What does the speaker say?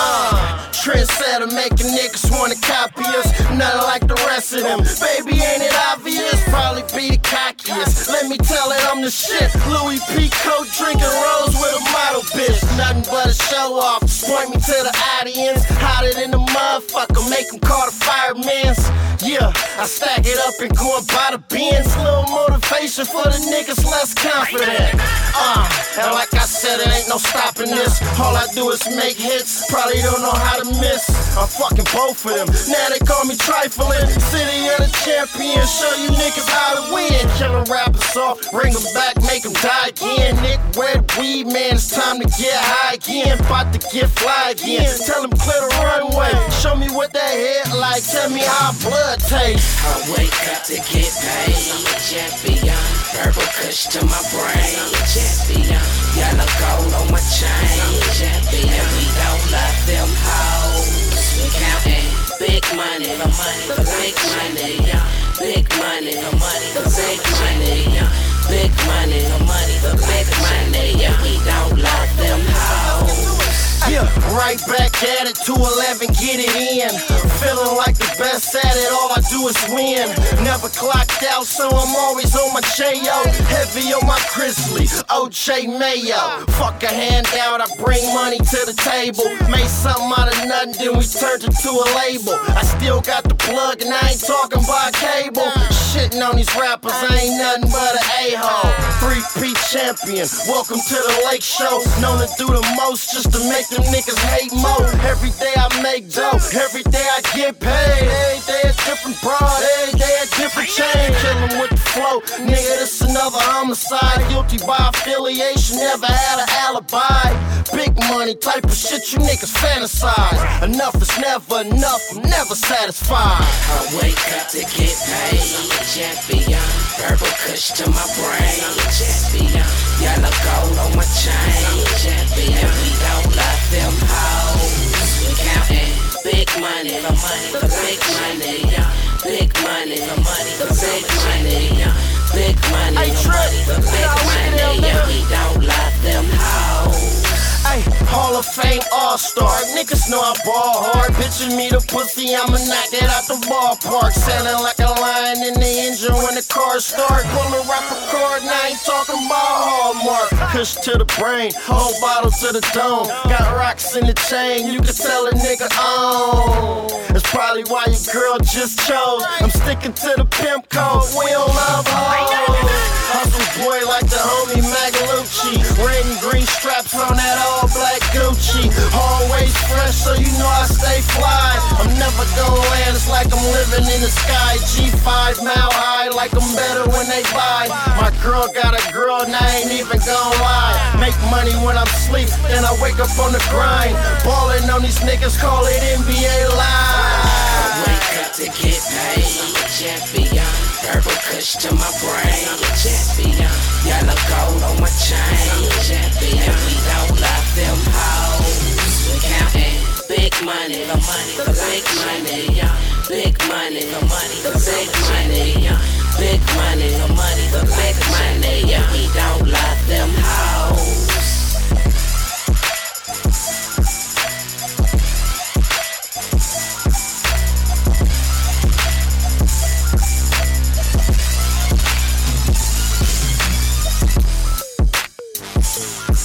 Uh, trendsetter making niggas wanna copy us. Nothing like the rest of them. Baby, ain't it obvious? Probably be the cockiest. Let me tell it, I'm the shit. Louis Pico drinking rose with a model bitch. Nothing but a show off. Just point me to the audience. Hotter than the motherfucker. Make them call the fireman's. Yeah, I stack it up and go and buy the bins. Little motivation for the niggas less confident. Uh, and like Said, it ain't no stopping this. All I do is make hits. Probably don't know how to. I'm fucking both of them. Now they call me trifling. City of the champion. Show you niggas how to win. Killing rappers off, bring them back, make them die again. Nick, the weed, man? It's time to get high again. About to get fly again. Tell them clear the runway. Show me what that head like. Tell me how blood tastes. I wake up to get paid. I'm a champion. Purple kush to my brain. I'm a champion. Yellow gold on my chain. I'm a champion. And we don't love them hoes. Big money for money for big money. Big money for money for big money. yeah. Big money for money for big money. yeah. We don't love them hoes. Yeah, right back at it, 211, get it in. Feeling like the best at it, all I do is win. Never clocked out, so I'm always on my J.O. Heavy on my Chrisley, OJ Mayo. Fuck a handout, I bring money to the table. Made something out of nothing, then we turned it to a label. I still got the plug, and I ain't talking about cable. Shitting on these rappers, I ain't nothing but an a-hole. Three-peat champion, welcome to the Lake Show. Known to do the most just to make them niggas hate more. Every day I make dough, every day I get paid. Every day a different broad, every day a different chain. Killin' with the flow, nigga, this another homicide. Guilty by affiliation, never had an alibi. Money type of shit you niggas fantasize. Enough is never enough, I'm never satisfied. I wake up to get paid. Champion. Purple kush to my brain. Champion. Yellow gold on my chain. Champion. We don't love them hoes. We counting big money for money for big money. Big money for money for big money. Hall of Fame All Star. Niggas know I ball hard. Bitchin' me the pussy, I'ma knock it out the ballpark. Sounding like a lion in the engine when the car start. Pull a rapper cord, now I ain't talking about Hallmark. Push to the brain, whole bottle to the dome. Got rocks in the chain, you can tell a nigga on. That's probably why your girl just chose. I'm sticking to the pimp code, we don't love hoes. Hustle boy like the homie Magalucci. Red and green straps on It's like I'm living in the sky. G5 mile high, like I'm better when they buy. My girl got a girl, and I ain't even gonna lie. Make money when I'm asleep, then I wake up on the grind. Ballin' on these niggas, call it NBA Live. Wake up to get paid. I'm a champion. Purple kush to my brain. I'm a champion. Yellow gold on my chain. I'm a champion. And we don't love them hoes. Counting money, the money, the big money, yeah. Big money, the money, the big money, yeah. Big money, the money, the big money, yeah. We don't love them hoes. Thank